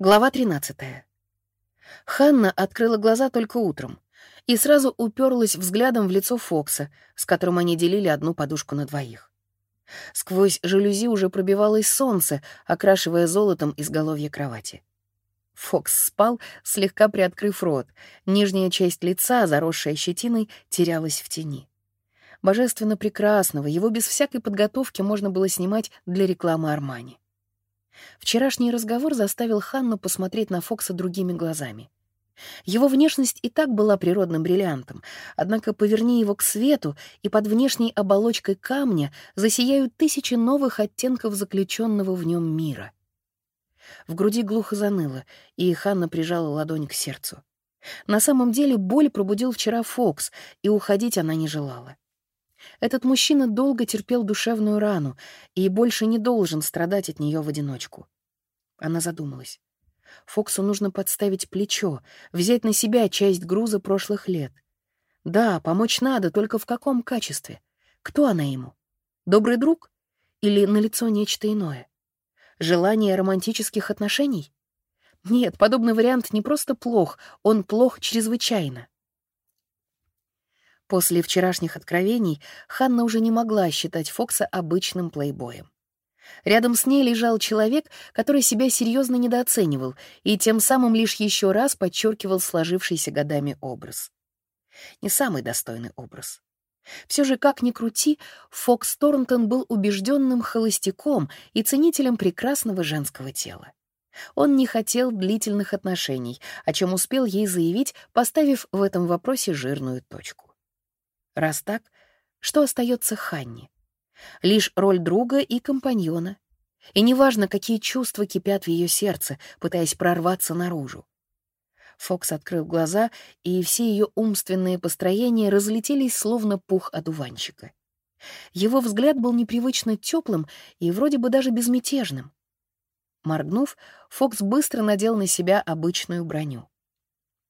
Глава 13. Ханна открыла глаза только утром и сразу уперлась взглядом в лицо Фокса, с которым они делили одну подушку на двоих. Сквозь жалюзи уже пробивалось солнце, окрашивая золотом изголовье кровати. Фокс спал, слегка приоткрыв рот. Нижняя часть лица, заросшая щетиной, терялась в тени. Божественно прекрасного, его без всякой подготовки можно было снимать для рекламы Армани. Вчерашний разговор заставил Ханну посмотреть на Фокса другими глазами. Его внешность и так была природным бриллиантом, однако поверни его к свету, и под внешней оболочкой камня засияют тысячи новых оттенков заключенного в нем мира. В груди глухо заныло, и Ханна прижала ладонь к сердцу. На самом деле боль пробудил вчера Фокс, и уходить она не желала. Этот мужчина долго терпел душевную рану и больше не должен страдать от нее в одиночку. Она задумалась. Фоксу нужно подставить плечо, взять на себя часть груза прошлых лет. Да, помочь надо, только в каком качестве? Кто она ему? Добрый друг? Или налицо нечто иное? Желание романтических отношений? Нет, подобный вариант не просто плох, он плох чрезвычайно. После вчерашних откровений Ханна уже не могла считать Фокса обычным плейбоем. Рядом с ней лежал человек, который себя серьезно недооценивал и тем самым лишь еще раз подчеркивал сложившийся годами образ. Не самый достойный образ. Все же, как ни крути, Фокс Торнтон был убежденным холостяком и ценителем прекрасного женского тела. Он не хотел длительных отношений, о чем успел ей заявить, поставив в этом вопросе жирную точку. Раз так, что остается Ханне? Лишь роль друга и компаньона. И неважно, какие чувства кипят в ее сердце, пытаясь прорваться наружу. Фокс открыл глаза, и все ее умственные построения разлетелись, словно пух одуванчика. Его взгляд был непривычно теплым и вроде бы даже безмятежным. Моргнув, Фокс быстро надел на себя обычную броню.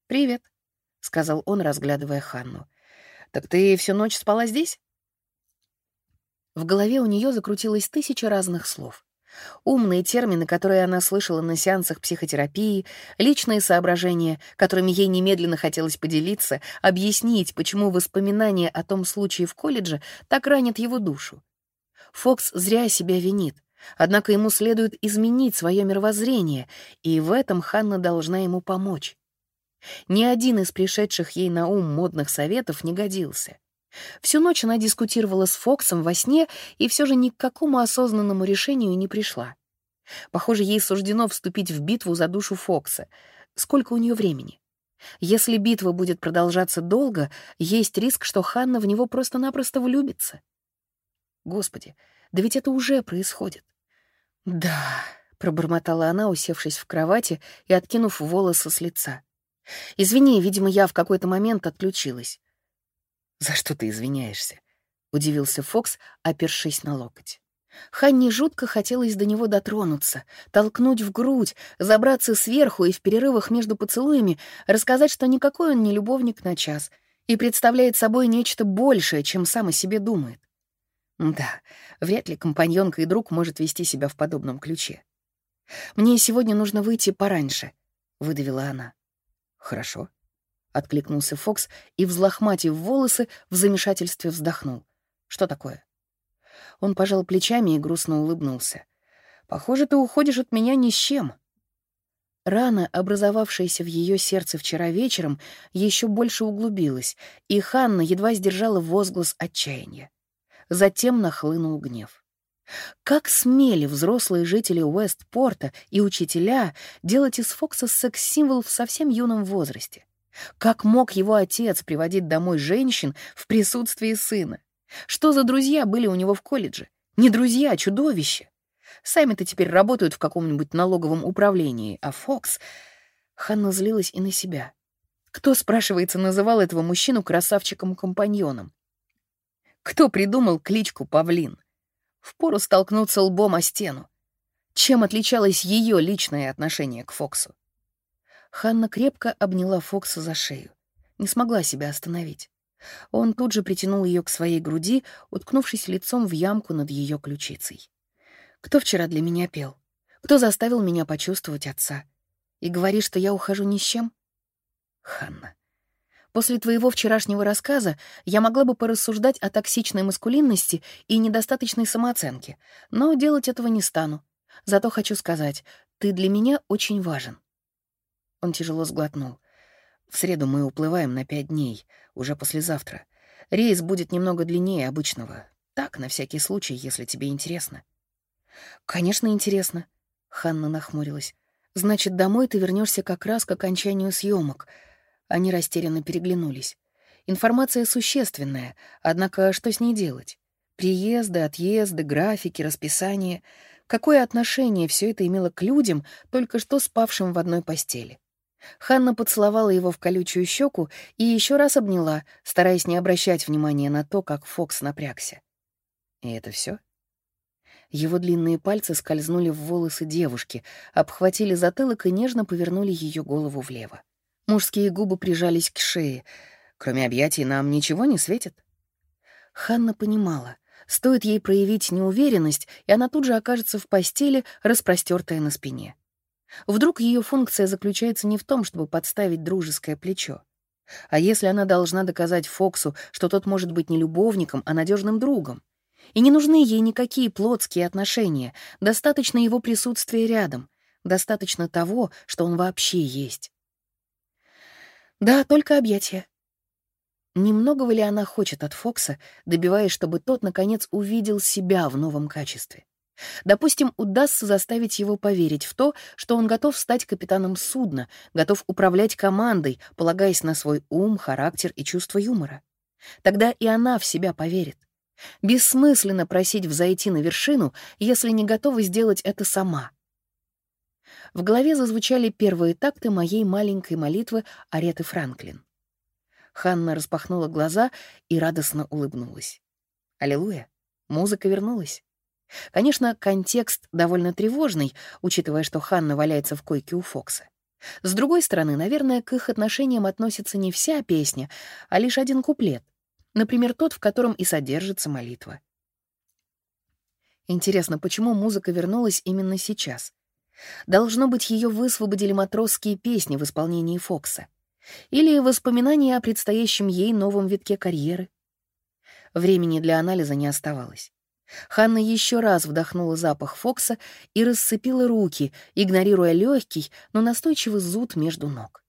«Привет», — сказал он, разглядывая Ханну. «Так ты всю ночь спала здесь?» В голове у нее закрутилось тысяча разных слов. Умные термины, которые она слышала на сеансах психотерапии, личные соображения, которыми ей немедленно хотелось поделиться, объяснить, почему воспоминания о том случае в колледже так ранят его душу. Фокс зря себя винит, однако ему следует изменить свое мировоззрение, и в этом Ханна должна ему помочь. Ни один из пришедших ей на ум модных советов не годился. Всю ночь она дискутировала с Фоксом во сне и все же ни к какому осознанному решению не пришла. Похоже, ей суждено вступить в битву за душу Фокса. Сколько у нее времени? Если битва будет продолжаться долго, есть риск, что Ханна в него просто-напросто влюбится. Господи, да ведь это уже происходит. Да, пробормотала она, усевшись в кровати и откинув волосы с лица. Извини, видимо, я в какой-то момент отключилась. «За что ты извиняешься?» — удивился Фокс, опершись на локоть. Ханне жутко хотелось до него дотронуться, толкнуть в грудь, забраться сверху и в перерывах между поцелуями рассказать, что никакой он не любовник на час и представляет собой нечто большее, чем сам о себе думает. Да, вряд ли компаньонка и друг может вести себя в подобном ключе. «Мне сегодня нужно выйти пораньше», — выдавила она. «Хорошо», — откликнулся Фокс и, взлохматив волосы, в замешательстве вздохнул. «Что такое?» Он пожал плечами и грустно улыбнулся. «Похоже, ты уходишь от меня ни с чем». Рана, образовавшаяся в ее сердце вчера вечером, еще больше углубилась, и Ханна едва сдержала возглас отчаяния. Затем нахлынул гнев. Как смели взрослые жители Уэстпорта и учителя делать из Фокса секс-символ в совсем юном возрасте? Как мог его отец приводить домой женщин в присутствии сына? Что за друзья были у него в колледже? Не друзья, а чудовища. Сами-то теперь работают в каком-нибудь налоговом управлении, а Фокс... Ханна злилась и на себя. Кто, спрашивается, называл этого мужчину красавчиком-компаньоном? Кто придумал кличку Павлин? Впору столкнуться лбом о стену. Чем отличалось ее личное отношение к Фоксу? Ханна крепко обняла Фокса за шею. Не смогла себя остановить. Он тут же притянул ее к своей груди, уткнувшись лицом в ямку над ее ключицей. «Кто вчера для меня пел? Кто заставил меня почувствовать отца? И говоришь, что я ухожу ни с чем? Ханна, после твоего вчерашнего рассказа я могла бы порассуждать о токсичной маскулинности и недостаточной самооценке, но делать этого не стану. Зато хочу сказать, ты для меня очень важен. Он тяжело сглотнул. В среду мы уплываем на пять дней, уже послезавтра. Рейс будет немного длиннее обычного. Так, на всякий случай, если тебе интересно. Конечно, интересно. Ханна нахмурилась. Значит, домой ты вернешься как раз к окончанию съемок. Они растерянно переглянулись. Информация существенная, однако что с ней делать? Приезды, отъезды, графики, расписание. Какое отношение все это имело к людям, только что спавшим в одной постели? Ханна поцеловала его в колючую щеку и еще раз обняла, стараясь не обращать внимания на то, как Фокс напрягся. И это все? Его длинные пальцы скользнули в волосы девушки, обхватили затылок и нежно повернули ее голову влево. Мужские губы прижались к шее. Кроме объятий нам ничего не светит. Ханна понимала, стоит ей проявить неуверенность, и она тут же окажется в постели, распростертая на спине. Вдруг ее функция заключается не в том, чтобы подставить дружеское плечо. А если она должна доказать Фоксу, что тот может быть не любовником, а надежным другом? И не нужны ей никакие плотские отношения, достаточно его присутствия рядом, достаточно того, что он вообще есть. Да, только объятия. Немногого ли она хочет от Фокса, добиваясь, чтобы тот, наконец, увидел себя в новом качестве? Допустим, удастся заставить его поверить в то, что он готов стать капитаном судна, готов управлять командой, полагаясь на свой ум, характер и чувство юмора. Тогда и она в себя поверит. Бессмысленно просить взойти на вершину, если не готова сделать это сама. В голове зазвучали первые такты моей маленькой молитвы Ареты Франклин. Ханна распахнула глаза и радостно улыбнулась. Аллилуйя! Музыка вернулась. Конечно, контекст довольно тревожный, учитывая, что Ханна валяется в койке у Фокса. С другой стороны, наверное, к их отношениям относится не вся песня, а лишь один куплет. Например, тот, в котором и содержится молитва. Интересно, почему музыка вернулась именно сейчас? Должно быть, ее высвободили матросские песни в исполнении Фокса. Или воспоминания о предстоящем ей новом витке карьеры. Времени для анализа не оставалось. Ханна еще раз вдохнула запах Фокса и расцепила руки, игнорируя легкий, но настойчивый зуд между ног.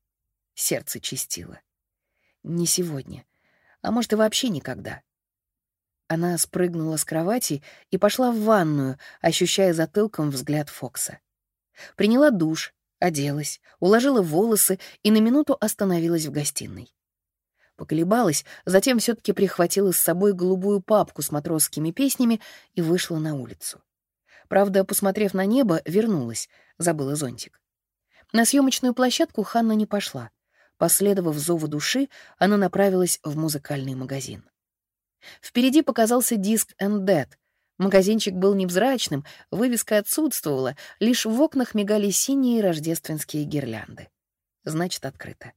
Сердце чистило. Не сегодня, а может и вообще никогда. Она спрыгнула с кровати и пошла в ванную, ощущая затылком взгляд Фокса. Приняла душ, оделась, уложила волосы и на минуту остановилась в гостиной поколебалась, затем все таки прихватила с собой голубую папку с матросскими песнями и вышла на улицу. Правда, посмотрев на небо, вернулась, забыла зонтик. На съемочную площадку Ханна не пошла. Последовав зову души, она направилась в музыкальный магазин. Впереди показался диск «And Dead». Магазинчик был невзрачным, вывеска отсутствовала, лишь в окнах мигали синие рождественские гирлянды. Значит, открыто.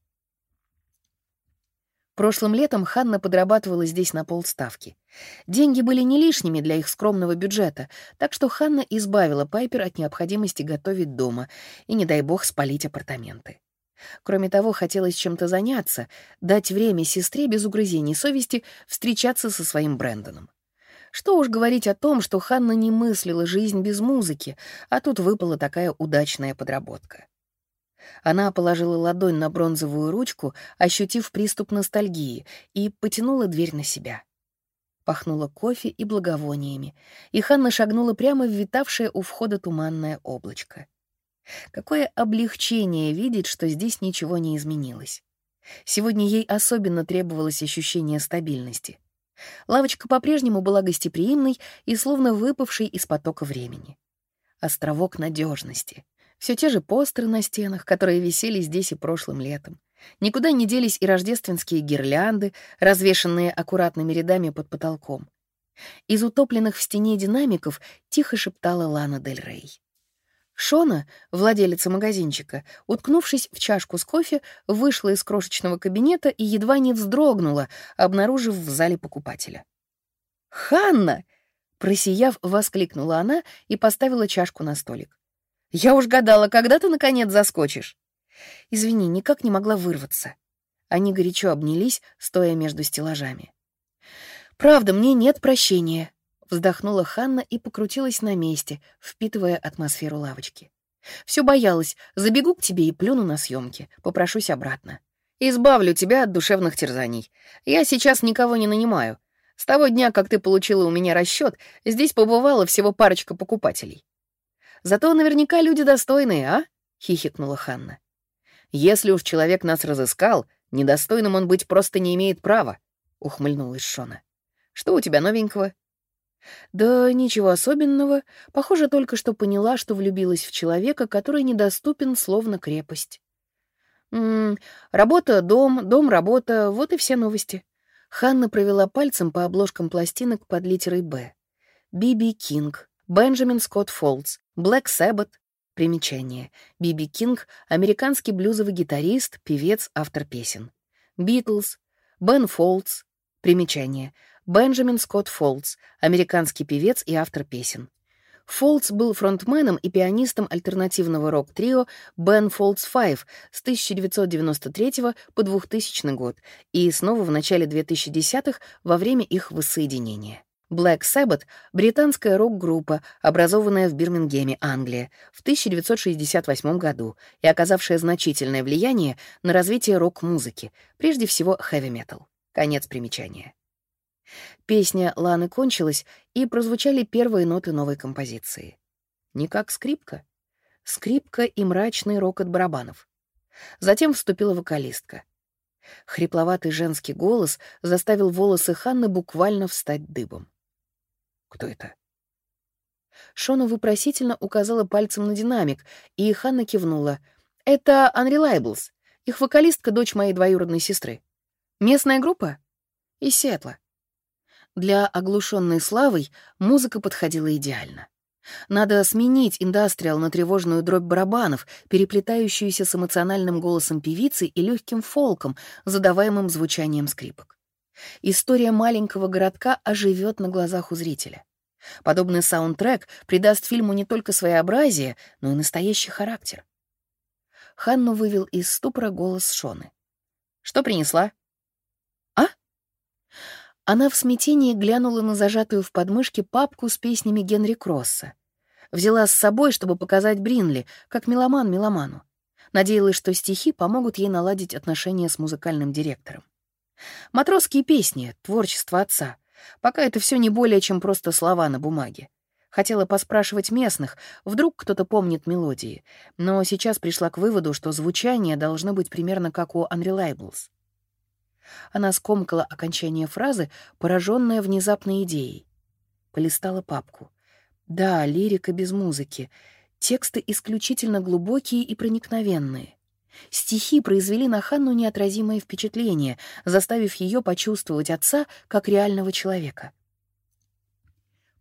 Прошлым летом Ханна подрабатывала здесь на полставки. Деньги были не лишними для их скромного бюджета, так что Ханна избавила Пайпер от необходимости готовить дома и, не дай бог, спалить апартаменты. Кроме того, хотелось чем-то заняться, дать время сестре без угрызений совести встречаться со своим Брэндоном. Что уж говорить о том, что Ханна не мыслила жизнь без музыки, а тут выпала такая удачная подработка. Она положила ладонь на бронзовую ручку, ощутив приступ ностальгии, и потянула дверь на себя. Пахнуло кофе и благовониями, и Ханна шагнула прямо в витавшее у входа туманное облачко. Какое облегчение видеть, что здесь ничего не изменилось. Сегодня ей особенно требовалось ощущение стабильности. Лавочка по-прежнему была гостеприимной и словно выпавшей из потока времени. Островок надежности — все те же постеры на стенах, которые висели здесь и прошлым летом. Никуда не делись и рождественские гирлянды, развешанные аккуратными рядами под потолком. Из утопленных в стене динамиков тихо шептала Лана Дель Рей. Шона, владелица магазинчика, уткнувшись в чашку с кофе, вышла из крошечного кабинета и едва не вздрогнула, обнаружив в зале покупателя. «Ханна!» — просияв, воскликнула она и поставила чашку на столик. Я уж гадала, когда ты, наконец, заскочишь. Извини, никак не могла вырваться. Они горячо обнялись, стоя между стеллажами. «Правда, мне нет прощения», — вздохнула Ханна и покрутилась на месте, впитывая атмосферу лавочки. Все боялась, забегу к тебе и плюну на съемки, попрошусь обратно. Избавлю тебя от душевных терзаний. Я сейчас никого не нанимаю. С того дня, как ты получила у меня расчет, здесь побывала всего парочка покупателей. Зато наверняка люди достойные, а? хихикнула Ханна. Если уж человек нас разыскал, недостойным он быть просто не имеет права, ухмыльнулась Шона. Что у тебя новенького? Да ничего особенного. Похоже, только что поняла, что влюбилась в человека, который недоступен, словно крепость. М -м, работа, дом, дом, работа — вот и все новости. Ханна провела пальцем по обложкам пластинок под литерой «Б». Би Би Кинг, Бенджамин Скотт Фолдс, Блэк Сэббет. Примечание. Би Би Кинг — американский блюзовый гитарист, певец, автор песен. Битлз, Бен Фолдс. Примечание. Бенджамин Скотт Фолдс, американский певец и автор песен. Фолдс был фронтменом и пианистом альтернативного рок-трио Бен Фолдс Five с 1993 по 2000 год и снова в начале 2010-х во время их воссоединения. Black Sabbath — британская рок-группа, образованная в Бирмингеме, Англия, в 1968 году и оказавшая значительное влияние на развитие рок-музыки, прежде всего хэви-метал. Конец примечания. Песня Ланы кончилась, и прозвучали первые ноты новой композиции. Не как скрипка. Скрипка и мрачный рокот барабанов. Затем вступила вокалистка. Хрипловатый женский голос заставил волосы Ханны буквально встать дыбом. «Кто это?» Шона вопросительно указала пальцем на динамик, и Ханна кивнула. «Это Unreliables. Их вокалистка — дочь моей двоюродной сестры. Местная группа? Из Сиэтла. Для оглушенной славой музыка подходила идеально. Надо сменить индастриал на тревожную дробь барабанов, переплетающуюся с эмоциональным голосом певицы и легким фолком, задаваемым звучанием скрипок. История маленького городка оживет на глазах у зрителя. Подобный саундтрек придаст фильму не только своеобразие, но и настоящий характер. Ханну вывел из ступора голос Шоны. «Что принесла?» Она в смятении глянула на зажатую в подмышке папку с песнями Генри Кросса. Взяла с собой, чтобы показать Бринли, как меломан меломану. Надеялась, что стихи помогут ей наладить отношения с музыкальным директором. Матросские песни, творчество отца. Пока это все не более, чем просто слова на бумаге. Хотела поспрашивать местных, вдруг кто-то помнит мелодии, но сейчас пришла к выводу, что звучание должно быть примерно как у Unreliables. Она скомкала окончание фразы, пораженная внезапной идеей. Полистала папку. Да, лирика без музыки. Тексты исключительно глубокие и проникновенные. Стихи произвели на Ханну неотразимое впечатление, заставив ее почувствовать отца как реального человека.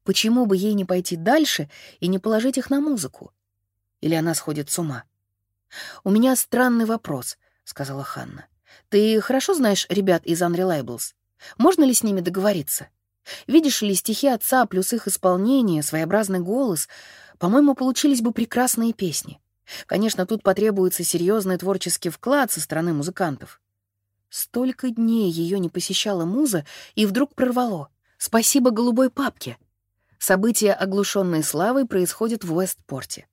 Почему бы ей не пойти дальше и не положить их на музыку? Или она сходит с ума? «У меня странный вопрос», — сказала Ханна. Ты хорошо знаешь ребят из Unreliables? Можно ли с ними договориться? Видишь ли, стихи отца плюс их исполнение, своеобразный голос, по-моему, получились бы прекрасные песни. Конечно, тут потребуется серьезный творческий вклад со стороны музыкантов. Столько дней ее не посещала муза, и вдруг прорвало. Спасибо голубой папке. События, оглушенные славой, происходят в Уэстпорте.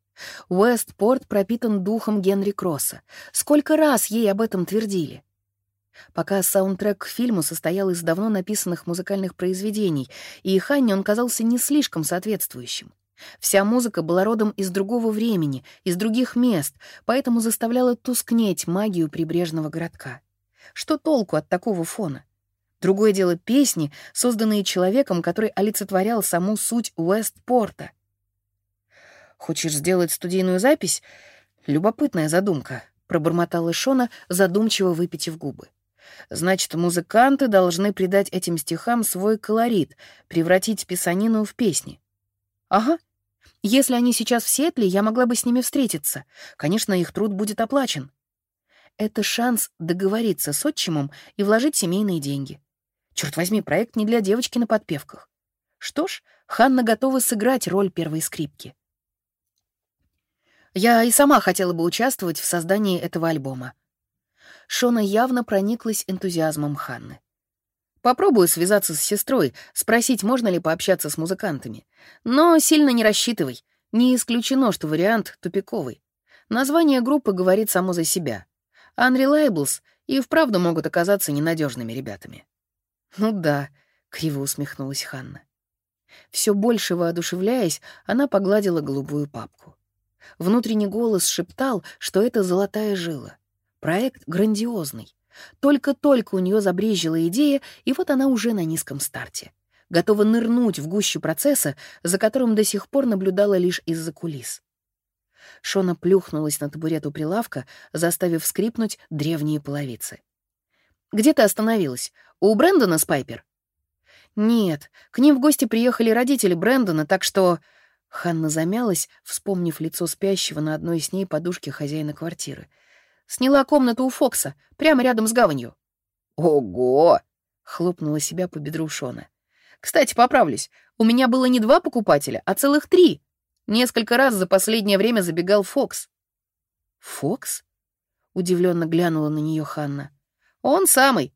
Уэстпорт пропитан духом Генри Кросса. Сколько раз ей об этом твердили? Пока саундтрек к фильму состоял из давно написанных музыкальных произведений, и Ханне он казался не слишком соответствующим. Вся музыка была родом из другого времени, из других мест, поэтому заставляла тускнеть магию прибрежного городка. Что толку от такого фона? Другое дело песни, созданные человеком, который олицетворял саму суть Уэстпорта. «Хочешь сделать студийную запись? Любопытная задумка», — пробормотала Шона, задумчиво выпитив губы. Значит, музыканты должны придать этим стихам свой колорит, превратить писанину в песни. Ага. Если они сейчас в Сиэтле, я могла бы с ними встретиться. Конечно, их труд будет оплачен. Это шанс договориться с отчимом и вложить семейные деньги. Черт возьми, проект не для девочки на подпевках. Что ж, Ханна готова сыграть роль первой скрипки. Я и сама хотела бы участвовать в создании этого альбома. Шона явно прониклась энтузиазмом Ханны. Попробую связаться с сестрой, спросить, можно ли пообщаться с музыкантами. Но сильно не рассчитывай. Не исключено, что вариант тупиковый. Название группы говорит само за себя. Unreliables и вправду могут оказаться ненадежными ребятами. Ну да, криво усмехнулась Ханна. Все больше воодушевляясь, она погладила голубую папку. Внутренний голос шептал, что это золотая жила. Проект грандиозный. Только-только у нее забрежила идея, и вот она уже на низком старте. Готова нырнуть в гущу процесса, за которым до сих пор наблюдала лишь из-за кулис. Шона плюхнулась на табурет у прилавка, заставив скрипнуть древние половицы. «Где ты остановилась? У Брэндона Спайпер?» «Нет, к ним в гости приехали родители Брэндона, так что...» Ханна замялась, вспомнив лицо спящего на одной с ней подушке хозяина квартиры. «Сняла комнату у Фокса, прямо рядом с гаванью». «Ого!» — хлопнула себя по бедру Шона. «Кстати, поправлюсь, у меня было не два покупателя, а целых три. Несколько раз за последнее время забегал Фокс». «Фокс?» — удивленно глянула на нее Ханна. «Он самый.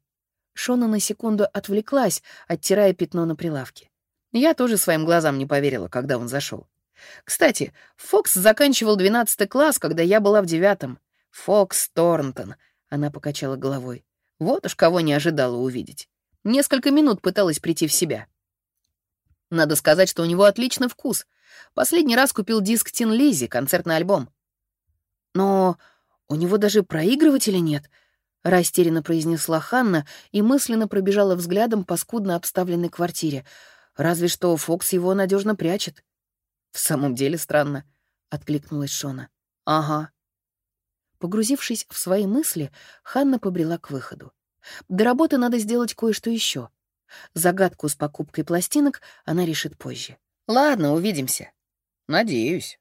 Шона на секунду отвлеклась, оттирая пятно на прилавке. Я тоже своим глазам не поверила, когда он зашел. Кстати, Фокс заканчивал двенадцатый класс, когда я была в девятом. Фокс Торнтон. Она покачала головой. Вот уж кого не ожидала увидеть. Несколько минут пыталась прийти в себя. Надо сказать, что у него отличный вкус. Последний раз купил диск Тин Лизи, концертный альбом. Но у него даже проигрывателя нет —— растерянно произнесла Ханна и мысленно пробежала взглядом по скудно обставленной квартире. Разве что Фокс его надежно прячет. «В самом деле странно», — откликнулась Шона. «Ага». Погрузившись в свои мысли, Ханна побрела к выходу. До работы надо сделать кое-что еще. Загадку с покупкой пластинок она решит позже. «Ладно, увидимся». «Надеюсь».